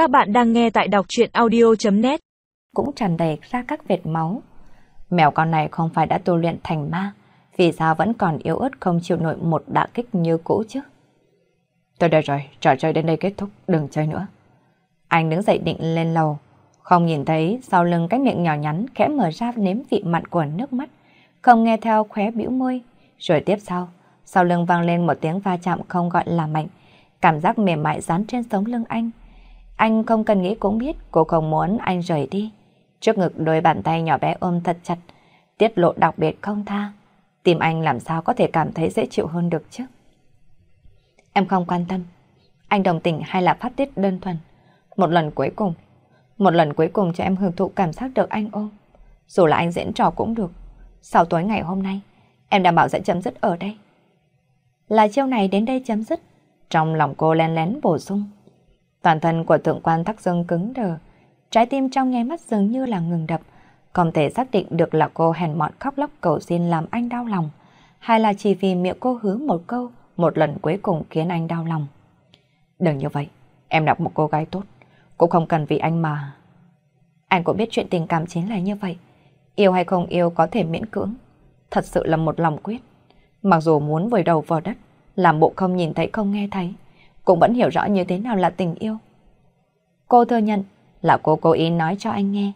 Các bạn đang nghe tại đọc chuyện audio.net Cũng tràn đầy ra các vệt máu. Mèo con này không phải đã tu luyện thành ma, vì sao vẫn còn yếu ớt không chịu nổi một đả kích như cũ chứ? Tôi đợi rồi, trò chơi đến đây kết thúc, đừng chơi nữa. Anh đứng dậy định lên lầu, không nhìn thấy sau lưng cái miệng nhỏ nhắn khẽ mở ra nếm vị mặn của nước mắt, không nghe theo khóe bĩu môi, rồi tiếp sau, sau lưng vang lên một tiếng va chạm không gọi là mạnh, cảm giác mềm mại dán trên sống lưng anh. Anh không cần nghĩ cũng biết cô không muốn anh rời đi. Trước ngực đôi bàn tay nhỏ bé ôm thật chặt, tiết lộ đặc biệt không tha. tìm anh làm sao có thể cảm thấy dễ chịu hơn được chứ? Em không quan tâm. Anh đồng tình hay là phát tiết đơn thuần. Một lần cuối cùng. Một lần cuối cùng cho em hưởng thụ cảm giác được anh ôm. Dù là anh diễn trò cũng được. Sau tối ngày hôm nay, em đảm bảo sẽ chấm dứt ở đây. Là chiêu này đến đây chấm dứt. Trong lòng cô len lén bổ sung. Toàn thân của thượng quan thắc dương cứng đờ. Trái tim trong nháy mắt dường như là ngừng đập. Không thể xác định được là cô hèn mọn khóc lóc cầu xin làm anh đau lòng. Hay là chỉ vì miệng cô hứa một câu, một lần cuối cùng khiến anh đau lòng. Đừng như vậy, em là một cô gái tốt. Cũng không cần vì anh mà... Anh cũng biết chuyện tình cảm chính là như vậy. Yêu hay không yêu có thể miễn cưỡng. Thật sự là một lòng quyết. Mặc dù muốn vùi đầu vào đất, làm bộ không nhìn thấy không nghe thấy, cũng vẫn hiểu rõ như thế nào là tình yêu. Cô thừa nhận là cô cố ý nói cho anh nghe.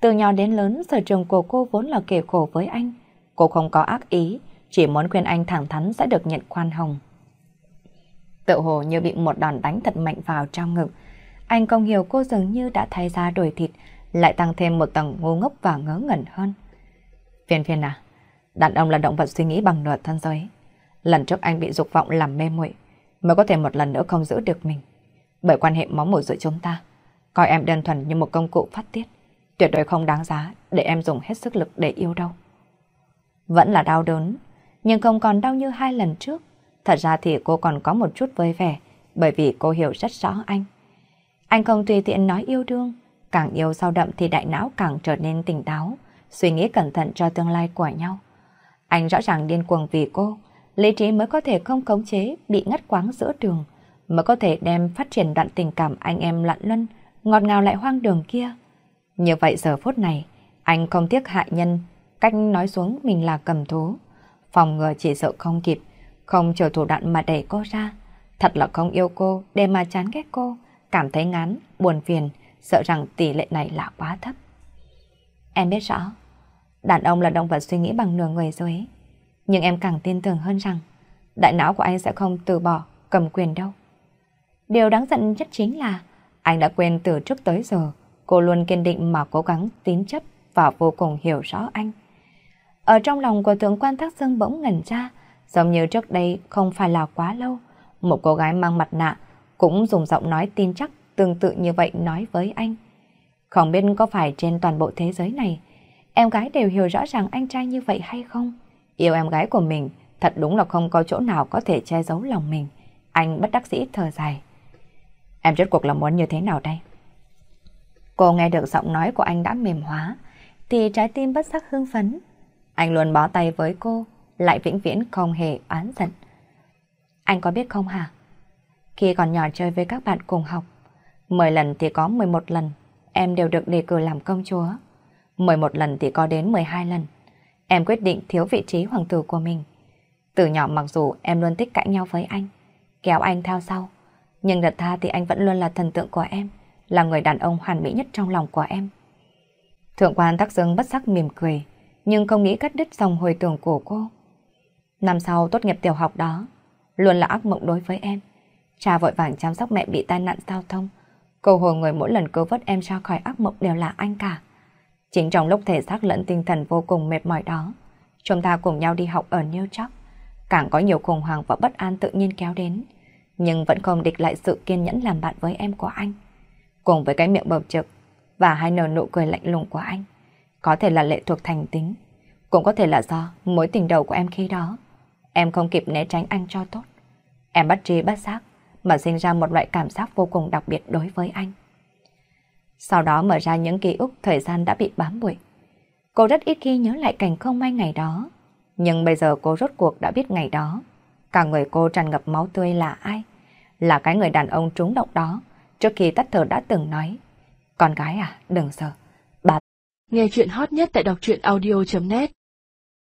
Từ nhỏ đến lớn, sở trường của cô vốn là kể khổ với anh. Cô không có ác ý, chỉ muốn khuyên anh thẳng thắn sẽ được nhận khoan hồng. Tự hồ như bị một đòn đánh thật mạnh vào trong ngực. Anh không hiểu cô dường như đã thay ra đổi thịt, lại tăng thêm một tầng ngu ngốc và ngớ ngẩn hơn. Phiền phiền à, đàn ông là động vật suy nghĩ bằng nửa thân giới. Lần trước anh bị dục vọng làm mê muội mới có thể một lần nữa không giữ được mình. Bởi quan hệ máu mủ giữa chúng ta, coi em đơn thuần như một công cụ phát tiết, tuyệt đối không đáng giá để em dùng hết sức lực để yêu đâu. Vẫn là đau đớn, nhưng không còn đau như hai lần trước. Thật ra thì cô còn có một chút vui vẻ, bởi vì cô hiểu rất rõ anh. Anh không tùy tiện nói yêu đương, càng yêu sâu đậm thì đại não càng trở nên tỉnh táo, suy nghĩ cẩn thận cho tương lai của nhau. Anh rõ ràng điên cuồng vì cô, lý trí mới có thể không khống chế, bị ngắt quáng giữa đường, mới có thể đem phát triển đoạn tình cảm anh em loạn luân, ngọt ngào lại hoang đường kia. Như vậy giờ phút này, anh không tiếc hại nhân, cách nói xuống mình là cầm thú. Phòng ngừa chỉ sợ không kịp, không chờ thủ đoạn mà đẩy cô ra. Thật là không yêu cô, để mà chán ghét cô, cảm thấy ngán, buồn phiền, sợ rằng tỷ lệ này là quá thấp. Em biết rõ, đàn ông là động vật suy nghĩ bằng nửa người rồi ấy. Nhưng em càng tin tưởng hơn rằng đại não của anh sẽ không từ bỏ, cầm quyền đâu. Điều đáng giận nhất chính là anh đã quên từ trước tới giờ cô luôn kiên định mà cố gắng tín chấp và vô cùng hiểu rõ anh. Ở trong lòng của thượng quan Thác Dương bỗng ngẩn ra, giống như trước đây không phải là quá lâu, một cô gái mang mặt nạ cũng dùng giọng nói tin chắc tương tự như vậy nói với anh. Không biết có phải trên toàn bộ thế giới này, em gái đều hiểu rõ ràng anh trai như vậy hay không? Yêu em gái của mình, thật đúng là không có chỗ nào có thể che giấu lòng mình. Anh bất đắc dĩ thở dài. Em rốt cuộc là muốn như thế nào đây? Cô nghe được giọng nói của anh đã mềm hóa, thì trái tim bất giác hưng phấn. Anh luôn bó tay với cô, lại vĩnh viễn không hề oán giận. Anh có biết không hả? Khi còn nhỏ chơi với các bạn cùng học, 10 lần thì có 11 lần, em đều được đề cử làm công chúa. 11 lần thì có đến 12 lần. Em quyết định thiếu vị trí hoàng tử của mình. Từ nhỏ mặc dù em luôn thích cãi nhau với anh, kéo anh theo sau, nhưng thật tha thì anh vẫn luôn là thần tượng của em, là người đàn ông hoàn mỹ nhất trong lòng của em. Thượng quan Tắc Dương bất sắc mỉm cười, nhưng không nghĩ cắt đứt dòng hồi tưởng của cô. Năm sau tốt nghiệp tiểu học đó, luôn là ác mộng đối với em. Cha vội vàng chăm sóc mẹ bị tai nạn giao thông. cầu hồ người mỗi lần cứu vớt em ra khỏi ác mộng đều là anh cả. Chính trong lúc thể xác lẫn tinh thần vô cùng mệt mỏi đó, chúng ta cùng nhau đi học ở New York. Càng có nhiều khủng hoảng và bất an tự nhiên kéo đến, nhưng vẫn không địch lại sự kiên nhẫn làm bạn với em của anh. Cùng với cái miệng bầu trực và hai nở nụ cười lạnh lùng của anh. Có thể là lệ thuộc thành tính, cũng có thể là do mối tình đầu của em khi đó. Em không kịp né tránh anh cho tốt. Em bắt trí bắt giác mà sinh ra một loại cảm giác vô cùng đặc biệt đối với anh. Sau đó mở ra những ký ức thời gian đã bị bám bụi. Cô rất ít khi nhớ lại cảnh không may ngày đó. Nhưng bây giờ cô rốt cuộc đã biết ngày đó. Cả người cô tràn ngập máu tươi là ai? Là cái người đàn ông trúng động đó, Trước khi tắt thở đã từng nói, con gái à, đừng sợ. Bà... Nghe chuyện hot nhất tại đọc truyện audio.net